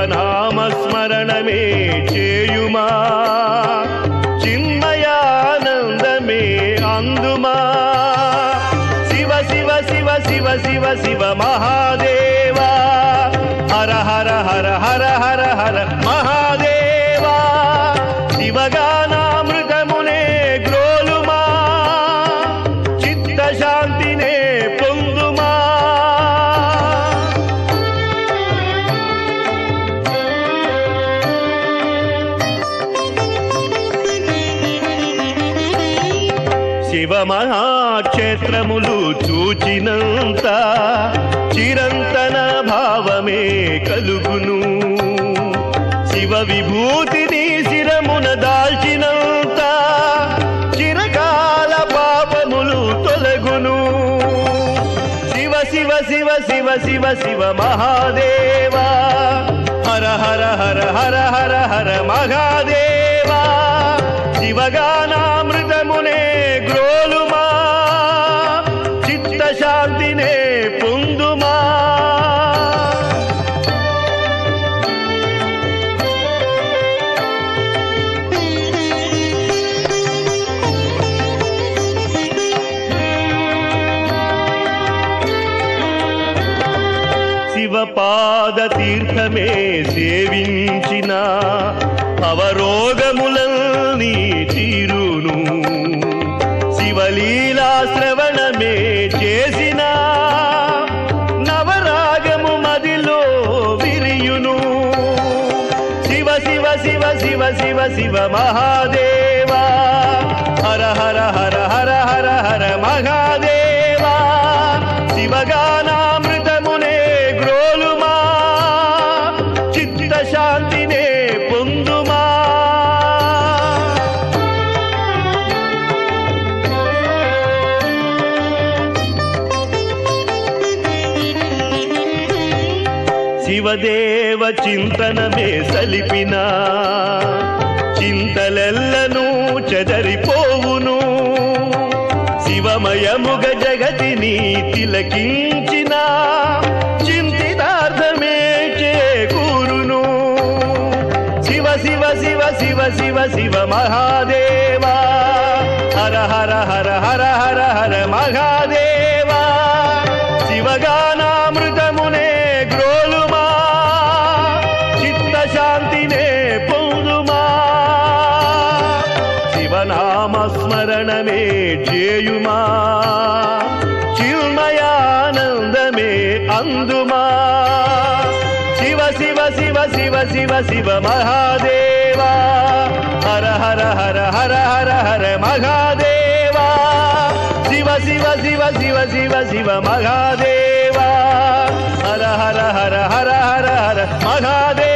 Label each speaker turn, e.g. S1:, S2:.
S1: శివనామస్మరణమే చేయుమా? చిన్మయానందమే అందుమా? శివ శివ శివ శివ శివ శివ మహాదేవా! హర హర హర హర హర హర మహా శివ మహాక్షేత్రములు చూచినంత చిరంతన భావమే కలుగును. శివ విభూతిని శిరమున దాల్చినంత చిరకాల పాపములు తొలగును. శివ శివ శివ శివ శివ శివ మహాదేవా. హర హర హర హర హర హర మహాదేవా. శివగా శివపాద తీర్థమే సేవించిన అవరోగములన్నీ తీరును. శివలీలా శ్రవణమే చేసిన నవరాగము మదిలో విరియును. శివ శివ శివ శివ శివ శివ మహాదేవా. హర హర హర హర హర హర మహాదేవ. శివదేవ చింతనమే సలిపిన. చింతలెల్లను చెదరిపోవును. శివమయముగ జగతిని తిలకించిన. చింతితార్థమే చేకూరును. శివ శివ శివ శివ శివ శివ మహాదేవా. హర హర హర హర హర హర మహాదేవ. చేయుమా? చిన్మయానందమే అందుమా? శివ శివ శివ శివ శివ శివ మహాదేవా. హర హర హర హర హర హర మహాదేవా. శివ శివ శివ శివ శివ శివ మహాదేవా. హర హర హర హర హర హర మహాదేవ.